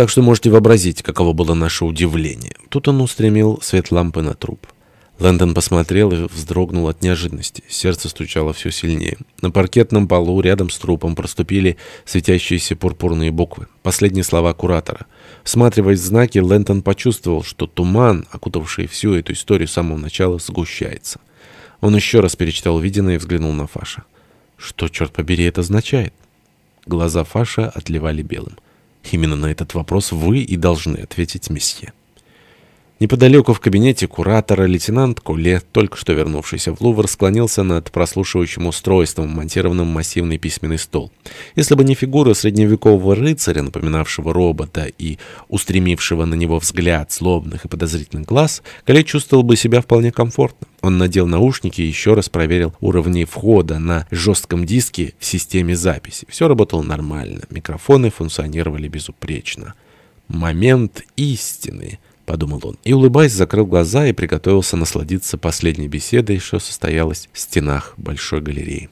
Так что можете вообразить, каково было наше удивление. Тут он устремил свет лампы на труп. Лэндон посмотрел и вздрогнул от неожиданности. Сердце стучало все сильнее. На паркетном полу рядом с трупом проступили светящиеся пурпурные буквы. Последние слова куратора. Всматриваясь в знаки, Лэндон почувствовал, что туман, окутавший всю эту историю с самого начала, сгущается. Он еще раз перечитал увиденное и взглянул на Фаша. Что, черт побери, это означает? Глаза Фаша отливали белым. Именно на этот вопрос вы и должны ответить, месье. Неподалеку в кабинете куратора лейтенант Коле, только что вернувшийся в Лувр, склонился над прослушивающим устройством, монтированным массивный письменный стол. Если бы не фигура средневекового рыцаря, напоминавшего робота и устремившего на него взгляд злобных и подозрительных глаз, Коле чувствовал бы себя вполне комфортно. Он надел наушники и еще раз проверил уровни входа на жестком диске в системе записи. Все работало нормально, микрофоны функционировали безупречно. Момент истины — подумал он, и, улыбаясь, закрыл глаза и приготовился насладиться последней беседой, что состоялась в стенах большой галереи.